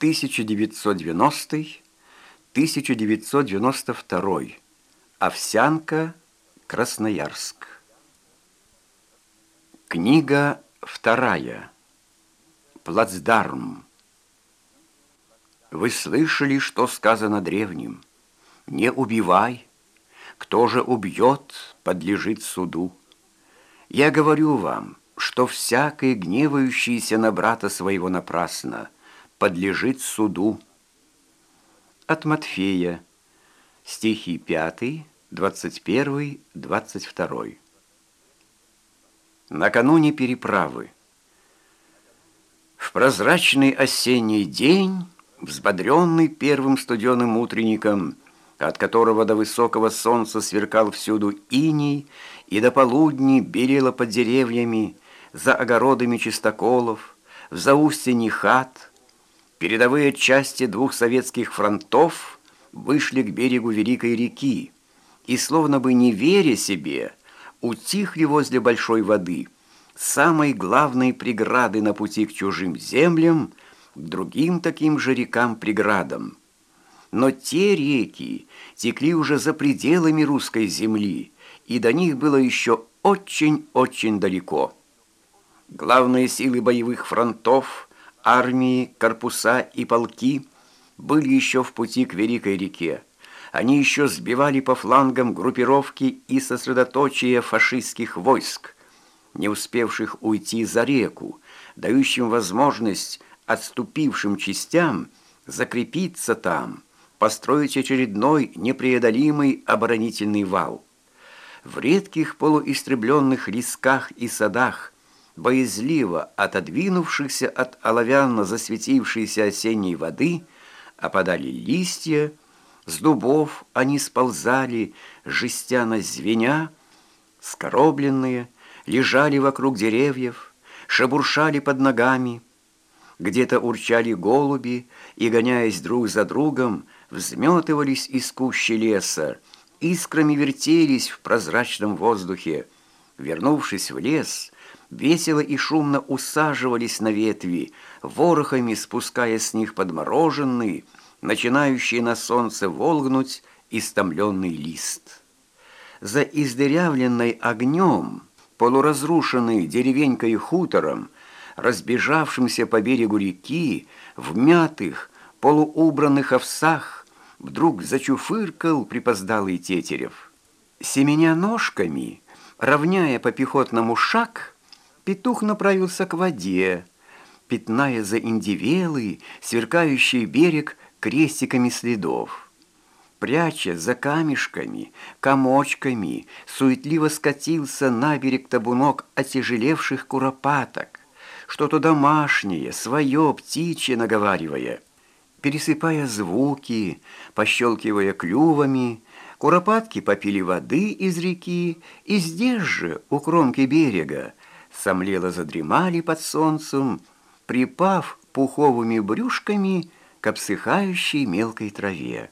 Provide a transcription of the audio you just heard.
1990-1992. Овсянка, Красноярск. Книга вторая. Плацдарм. Вы слышали, что сказано древним? Не убивай. Кто же убьет, подлежит суду. Я говорю вам, что всякий, гневающийся на брата своего напрасно, подлежит суду. От Матфея, стихи 5, 21, 22. Накануне переправы. В прозрачный осенний день, взбодренный первым студеным утренником, от которого до высокого солнца сверкал всюду иней, и до полудни белело под деревьями, за огородами чистоколов, в заустье хат, передовые части двух советских фронтов вышли к берегу Великой реки и, словно бы не веря себе, утихли возле большой воды, самой главной преграды на пути к чужим землям, к другим таким же рекам-преградам. Но те реки текли уже за пределами русской земли, и до них было еще очень-очень далеко. Главные силы боевых фронтов, армии, корпуса и полки были еще в пути к Великой реке. Они еще сбивали по флангам группировки и сосредоточия фашистских войск, не успевших уйти за реку, дающим возможность отступившим частям закрепиться там, построить очередной непреодолимый оборонительный вал. В редких полуистребленных лесках и садах, боязливо отодвинувшихся от оловянно засветившейся осенней воды, опадали листья, с дубов они сползали, жестяно звеня, скоробленные, лежали вокруг деревьев, шебуршали под ногами. Где-то урчали голуби и, гоняясь друг за другом, взметывались из кущи леса, искрами вертелись в прозрачном воздухе. Вернувшись в лес, весело и шумно усаживались на ветви, ворохами спуская с них подмороженный, начинающий на солнце волгнуть истомленный лист. За издырявленной огнем, полуразрушенной деревенькой хутором, разбежавшимся по берегу реки, в мятых, полуубранных овсах, вдруг зачуфыркал припоздалый тетерев. Семеня ножками, равняя по пехотному шаг, петух направился к воде, пятная за индивелый, сверкающий берег крестиками следов. Пряча за камешками, комочками, суетливо скатился на берег табунок отяжелевших куропаток, что-то домашнее, свое, птичье наговаривая. Пересыпая звуки, пощелкивая клювами, куропатки попили воды из реки, и здесь же, у кромки берега, сомлело задремали под солнцем, припав пуховыми брюшками к обсыхающей мелкой траве.